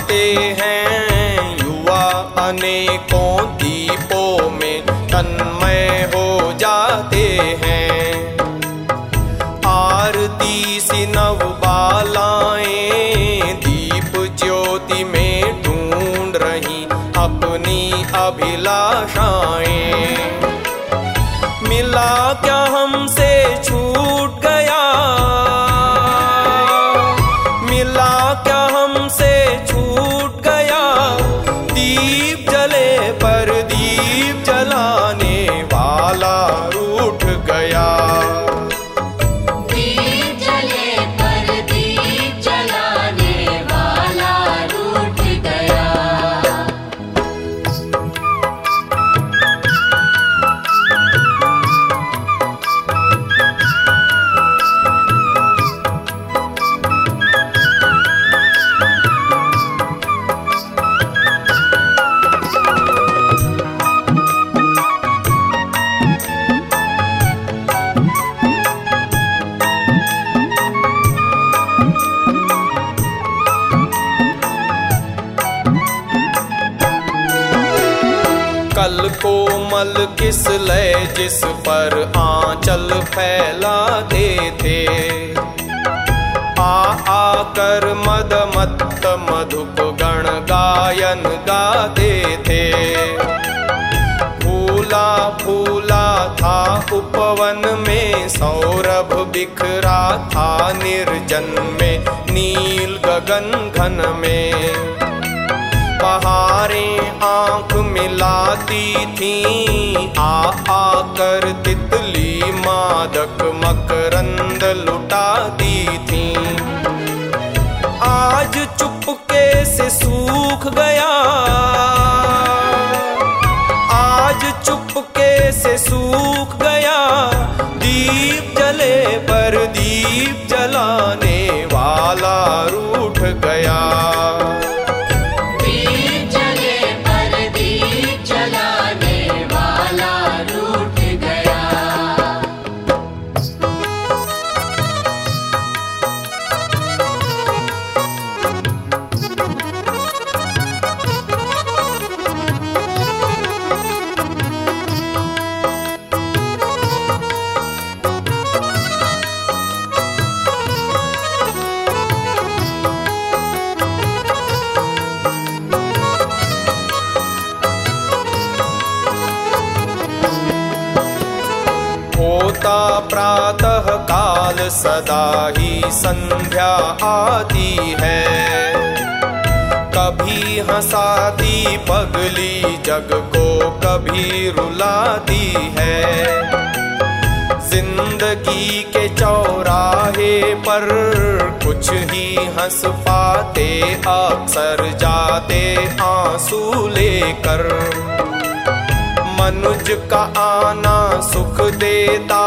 मुस्काते हैं युवा अनेकों दीपों में तन्मय हो जाते हैं। आरती सी नव बालाएँ दीप ज्योति में ढूंढ रही अपनी अभिलाषाएँ कोमल किस लय जिस पर आंचल फैलाते थे आ आकर मद मत मधुप गण गायन गाते थे फूला फूला था उपवन में, सौरभ बिखरा था निर्जन में, नील गगन घन में। बहारें आँख मिलाती थी। आ आकर तितली मादक मकरंद लुटाती थी। आज चुपके से सूख गया। आज चुपके से सूख गया। दीप जले पर दीप जलाने वाला रूठ गया। सदा ही संध्या आती है। कभी हंसाती पगली जग को कभी रुलाती है। ज़िंदगी के चौराहे पर कुछ ही हंस पाते, अक्सर जाते आँसू लेकर। मनुज का आना सुख देता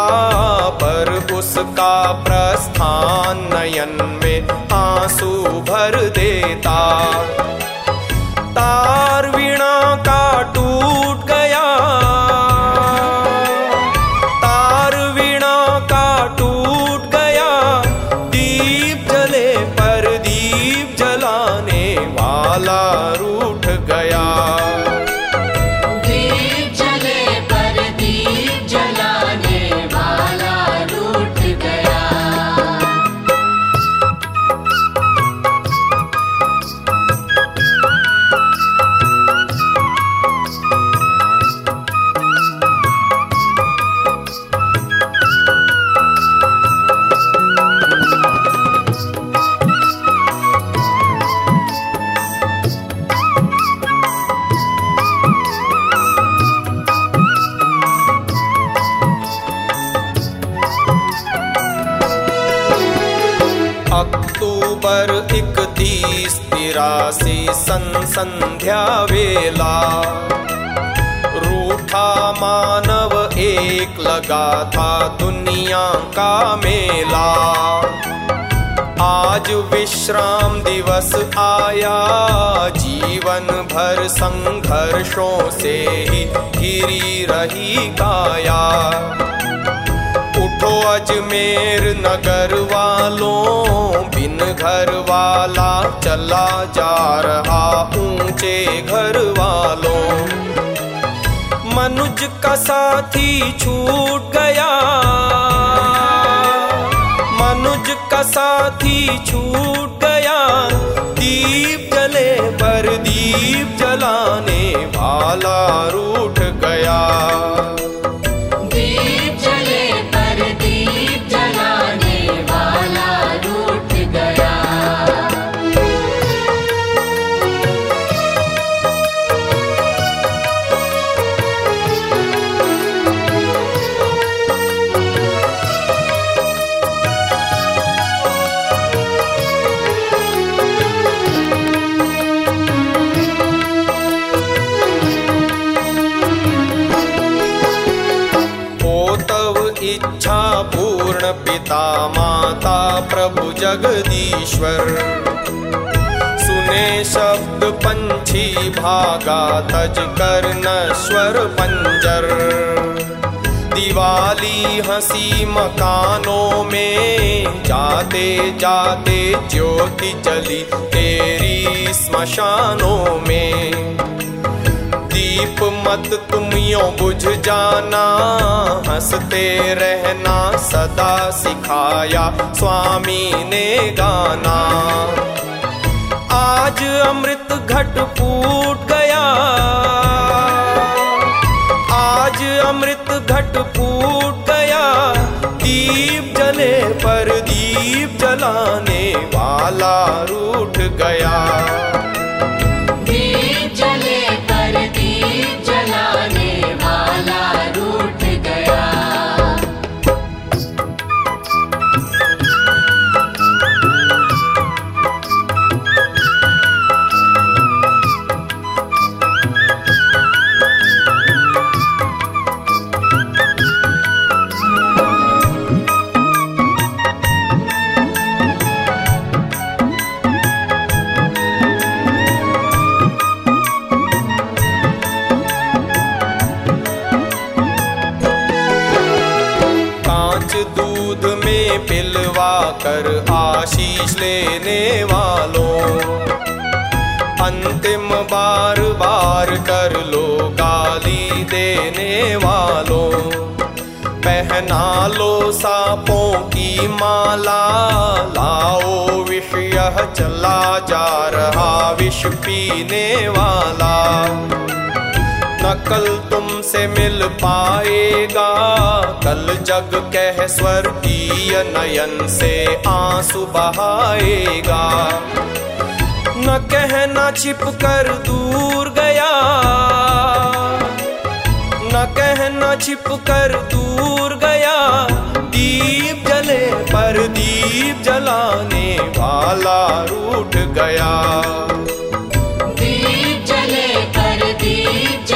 पर उसका प्रस्थान नयन में आँसू भर देता। उदासी सन संध्या वेला। रूठा मानव एक लगा था दुनिया का मेला। आज विश्राम दिवस आया, जीवन भर संघर्षों से ही घिरी रही काया। उठो अजमेर नगर वालों, बिन घर वाला चला जा रहा ऊँचे घर वालों। मनुज का साथी छूट गया। मनुज का साथी छूट गया। दीप जले, पर दीप जलाने वाला रूठ गया। इच्छा पूर्ण पिता माता प्रभु जगदीश्वर। सुने शब्द पंछी भागा, तज कर नश्वर पंजर दिवाली हँसी मकानों में, जाते जाते ज्योति चली तेरी स्मशानों में। दीप मत तुम यो बुझ जाना। हँसते रहना, सदा सिखाया स्वामी ने गाना। आज अमृत घट फूट गया। आज अमृत घट फूट गया। दीप जले पर दीप जलाने वाला रूठ गया। दूध में पिलवा कर आशीष लेने वालों। अंतिम बार बार कर लो गाली देने वालों। पहना लो सांपों की माला, लाओ विष, यह चला जा रहा विष पीने वाला। न कल तुमसे मिल पाएगा। कल जग कह स्वर स्वर्गीय नयन से आँसू बहाएगा। न कहना छिप कर दूर गया। न कहना छिप कर दूर गया। दीप जले पर दीप जलाने वाला रूठ गया।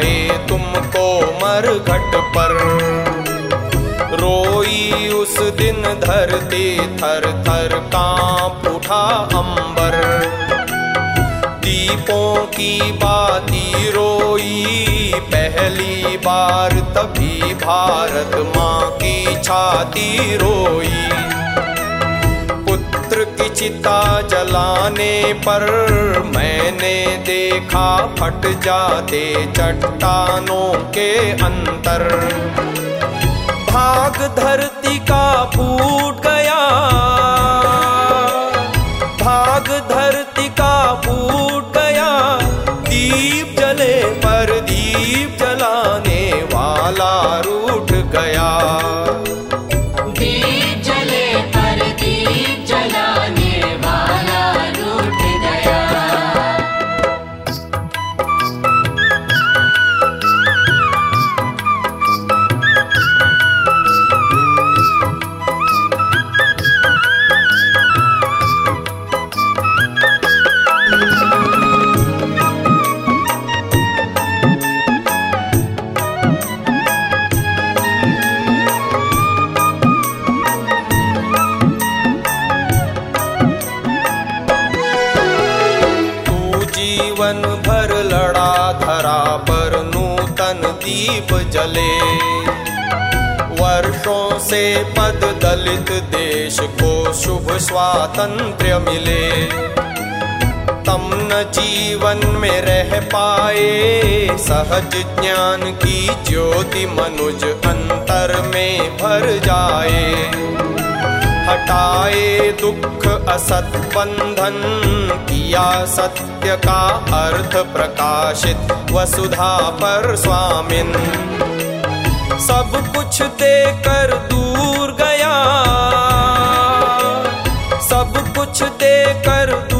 आए तुमको मर घट पर। रोई उस दिन धरती थर थर काँप उठा अंबर। दीपों की बाती रोई, पहली बार तभी भारत माँ की छाती रोई। पुत्र की चिता जलाने पर मैंने देखा फट जाते चट्टानों के अंतर भाग धरती का फूट गया। भाग धरती का फूट गया। दीप जले पर दीप जलाने वाला रूठ दीप जले। वर्षों से पद दलित देश को शुभ स्वातंत्र मिले। तम न जीवन में रह पाए, सहज ज्ञान की ज्योति मनुज अंतर में भर जाए। हटाए दुख असत बंधन किया सत्य का अर्थ प्रकाशित। वसुधा पर स्वामिन। सब कुछ देकर दूर गया। सब कुछ देकर दूर